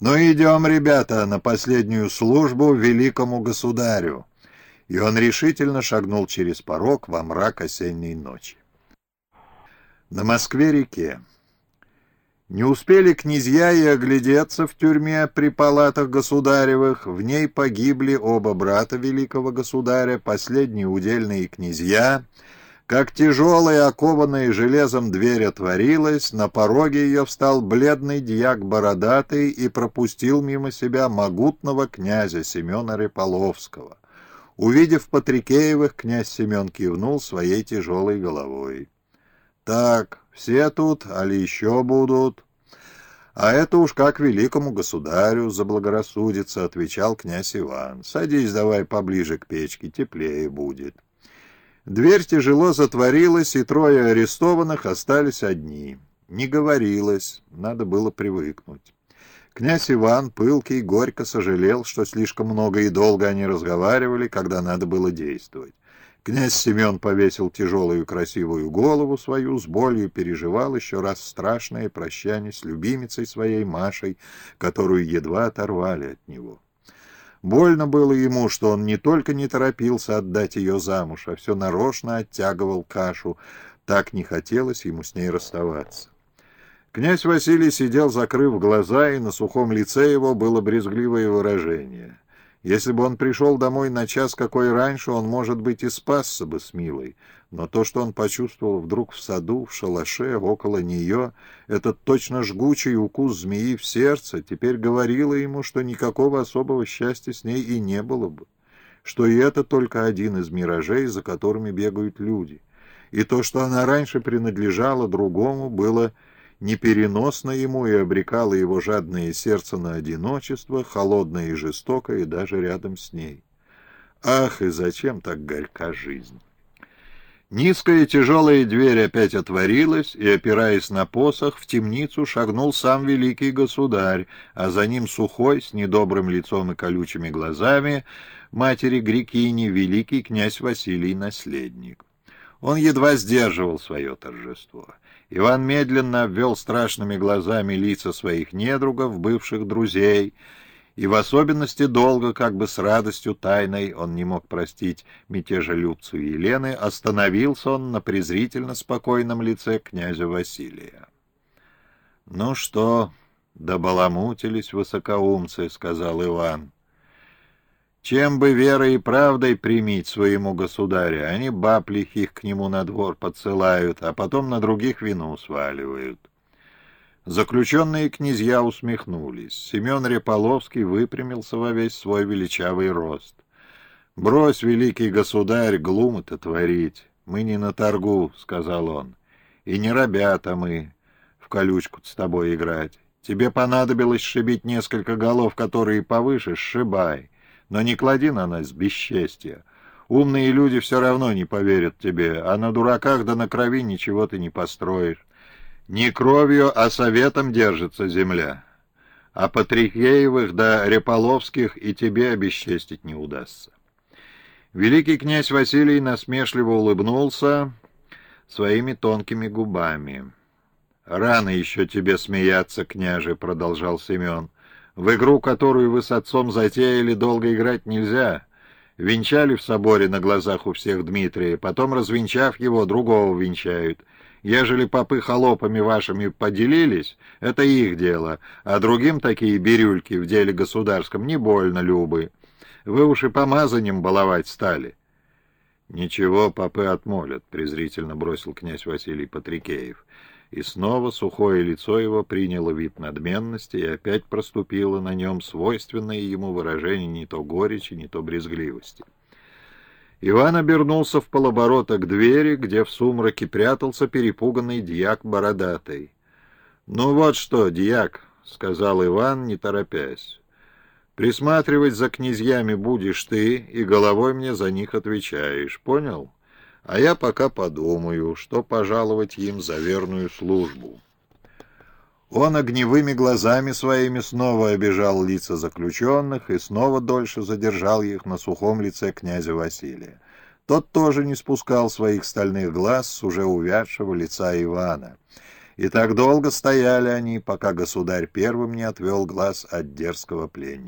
«Ну идем, ребята, на последнюю службу великому государю!» И он решительно шагнул через порог во мрак осенней ночи. На Москве-реке. Не успели князья и оглядеться в тюрьме при палатах государевых, в ней погибли оба брата великого государя, последние удельные князья — как тяжелая, окованная железом дверь отворилась, на пороге ее встал бледный дьяк Бородатый и пропустил мимо себя могутного князя Семена Реполовского. Увидев Патрикеевых, князь Семен кивнул своей тяжелой головой. «Так, все тут, али еще будут?» «А это уж как великому государю заблагорассудится», — отвечал князь Иван. «Садись давай поближе к печке, теплее будет». Дверь тяжело затворилась, и трое арестованных остались одни. Не говорилось, надо было привыкнуть. Князь Иван, пылкий, горько сожалел, что слишком много и долго они разговаривали, когда надо было действовать. Князь Семен повесил тяжелую красивую голову свою, с болью переживал еще раз страшное прощание с любимицей своей Машей, которую едва оторвали от него. Больно было ему, что он не только не торопился отдать ее замуж, а все нарочно оттягивал кашу. Так не хотелось ему с ней расставаться. Князь Василий сидел, закрыв глаза, и на сухом лице его было брезгливое выражение. Если бы он пришел домой на час какой раньше, он, может быть, и спасся бы с Милой. Но то, что он почувствовал вдруг в саду, в шалаше, около нее, этот точно жгучий укус змеи в сердце, теперь говорило ему, что никакого особого счастья с ней и не было бы, что и это только один из миражей, за которыми бегают люди. И то, что она раньше принадлежала другому, было непереносно ему и обрекало его жадное сердце на одиночество, холодное и жестокое, даже рядом с ней. Ах, и зачем так горька жизнь? Низкая тяжелая дверь опять отворилась, и, опираясь на посох, в темницу шагнул сам великий государь, а за ним сухой, с недобрым лицом и колючими глазами, матери Грекини, великий князь Василий Наследник. Он едва сдерживал свое торжество. Иван медленно обвел страшными глазами лица своих недругов, бывших друзей, и в особенности долго, как бы с радостью тайной, он не мог простить мятежелюбцу Елены, остановился он на презрительно спокойном лице князя Василия. — Ну что, добаламутились высокоумцы, — сказал Иван. — Чем бы верой и правдой примить своему государя, они баб лихих к нему на двор подсылают, а потом на других вину сваливают. Заключенные князья усмехнулись. Семен Реполовский выпрямился во весь свой величавый рост. «Брось, великий государь, глумы-то творить. Мы не на торгу», — сказал он. «И не ребята мы в колючку с тобой играть. Тебе понадобилось сшибить несколько голов, которые повыше, сшибай. Но не клади на нас бесчестья. Умные люди все равно не поверят тебе, а на дураках да на крови ничего ты не построишь. Не кровью, а советом держится земля. А Патрикеевых да Реполовских и тебе обесчестить не удастся. Великий князь Василий насмешливо улыбнулся своими тонкими губами. «Рано еще тебе смеяться, княже», — продолжал Семен. «В игру, которую вы с отцом затеяли, долго играть нельзя. Венчали в соборе на глазах у всех Дмитрия, потом, развенчав его, другого венчают. Ежели попы холопами вашими поделились, это их дело, а другим такие бирюльки в деле государском не больно любы. Вы уж и помазанием баловать стали. — Ничего, попы отмолят, — презрительно бросил князь Василий Патрикеев. И снова сухое лицо его приняло вид надменности, и опять проступило на нем свойственное ему выражение не то горечи, не то брезгливости. Иван обернулся в полоборота к двери, где в сумраке прятался перепуганный дьяк бородатый. — Ну вот что, дьяк, — сказал Иван, не торопясь. — Присматривать за князьями будешь ты, и головой мне за них отвечаешь, понял? А я пока подумаю, что пожаловать им за верную службу. Он огневыми глазами своими снова обижал лица заключенных и снова дольше задержал их на сухом лице князя Василия. Тот тоже не спускал своих стальных глаз с уже увядшего лица Ивана. И так долго стояли они, пока государь первым не отвел глаз от дерзкого пленника.